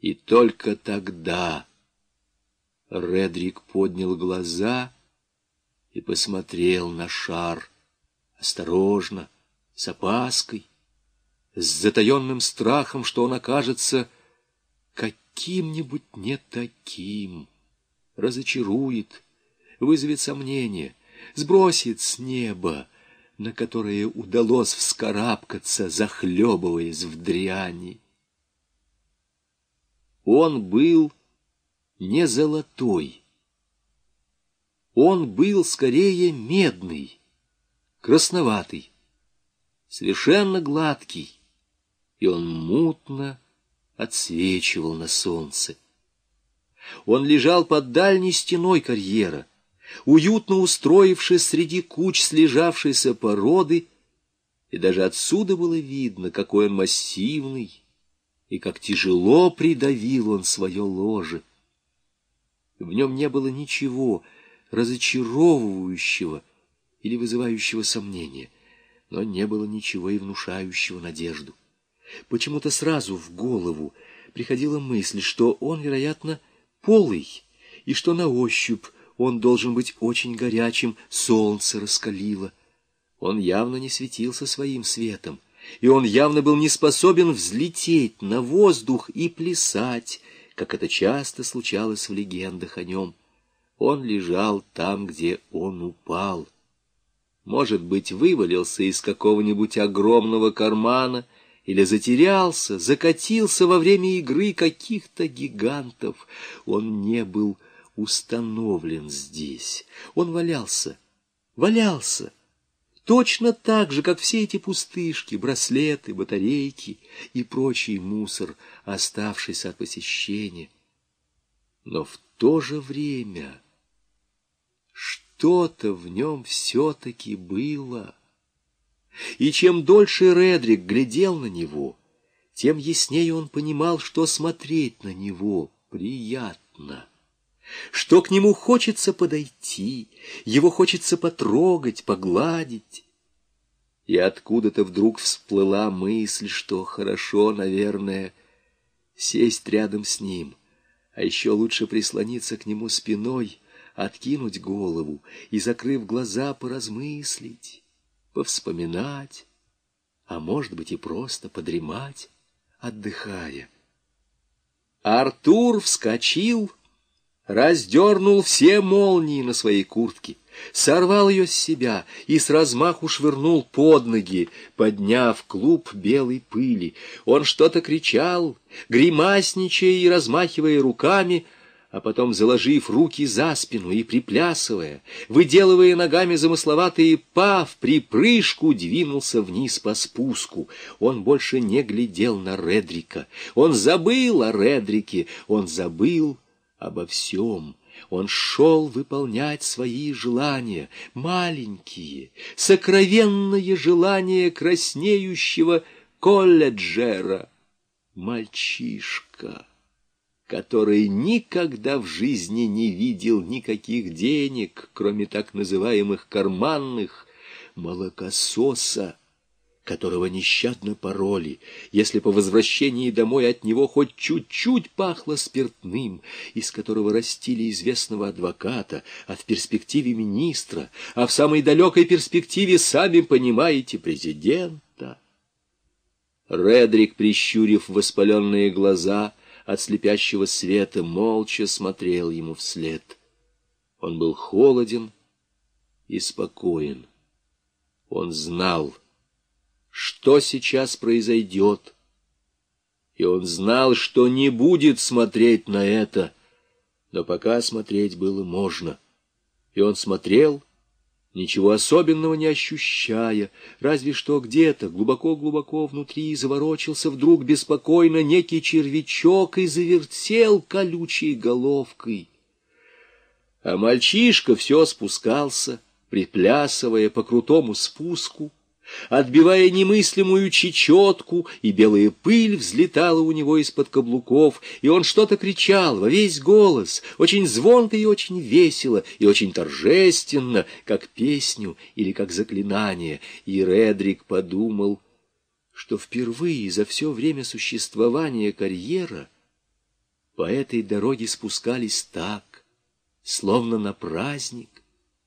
И только тогда Редрик поднял глаза и посмотрел на шар осторожно, с опаской, с затаенным страхом, что он окажется каким-нибудь не таким, разочарует, вызовет сомнение, сбросит с неба, на которое удалось вскарабкаться, захлебываясь в дряни. Он был не золотой. Он был скорее медный, красноватый, совершенно гладкий, и он мутно отсвечивал на солнце. Он лежал под дальней стеной карьера, уютно устроившись среди куч слежавшейся породы, и даже отсюда было видно, какой он массивный и как тяжело придавил он свое ложе. В нем не было ничего разочаровывающего или вызывающего сомнения, но не было ничего и внушающего надежду. Почему-то сразу в голову приходила мысль, что он, вероятно, полый, и что на ощупь он должен быть очень горячим, солнце раскалило. Он явно не светился своим светом, и он явно был не способен взлететь на воздух и плясать, как это часто случалось в легендах о нем. Он лежал там, где он упал. Может быть, вывалился из какого-нибудь огромного кармана или затерялся, закатился во время игры каких-то гигантов. Он не был установлен здесь. Он валялся, валялся, точно так же, как все эти пустышки, браслеты, батарейки и прочий мусор, оставшийся от посещения. Но в то же время что-то в нем все-таки было. И чем дольше Редрик глядел на него, тем яснее он понимал, что смотреть на него приятно что к нему хочется подойти, его хочется потрогать, погладить. И откуда-то вдруг всплыла мысль, что хорошо, наверное, сесть рядом с ним, а еще лучше прислониться к нему спиной, откинуть голову и, закрыв глаза, поразмыслить, повспоминать, а может быть и просто подремать, отдыхая. Артур вскочил раздернул все молнии на своей куртке, сорвал ее с себя и с размаху швырнул под ноги, подняв клуб белой пыли. Он что-то кричал, гримасничая и размахивая руками, а потом, заложив руки за спину и приплясывая, выделывая ногами замысловатые па, в припрыжку двинулся вниз по спуску. Он больше не глядел на Редрика. Он забыл о Редрике, он забыл обо всем. Он шел выполнять свои желания, маленькие, сокровенные желания краснеющего колледжера. Мальчишка, который никогда в жизни не видел никаких денег, кроме так называемых карманных, молокососа, которого нещадно пороли, если по возвращении домой от него хоть чуть-чуть пахло спиртным, из которого растили известного адвоката, а в перспективе министра, а в самой далекой перспективе, сами понимаете, президента. Редрик, прищурив воспаленные глаза от слепящего света, молча смотрел ему вслед. Он был холоден и спокоен. Он знал, что сейчас произойдет. И он знал, что не будет смотреть на это, но пока смотреть было можно. И он смотрел, ничего особенного не ощущая, разве что где-то глубоко-глубоко внутри заворочился вдруг беспокойно некий червячок и завертел колючей головкой. А мальчишка все спускался, приплясывая по крутому спуску, отбивая немыслимую чечетку, и белая пыль взлетала у него из-под каблуков, и он что-то кричал во весь голос, очень звонко и очень весело, и очень торжественно, как песню или как заклинание, и Редрик подумал, что впервые за все время существования карьера по этой дороге спускались так, словно на праздник,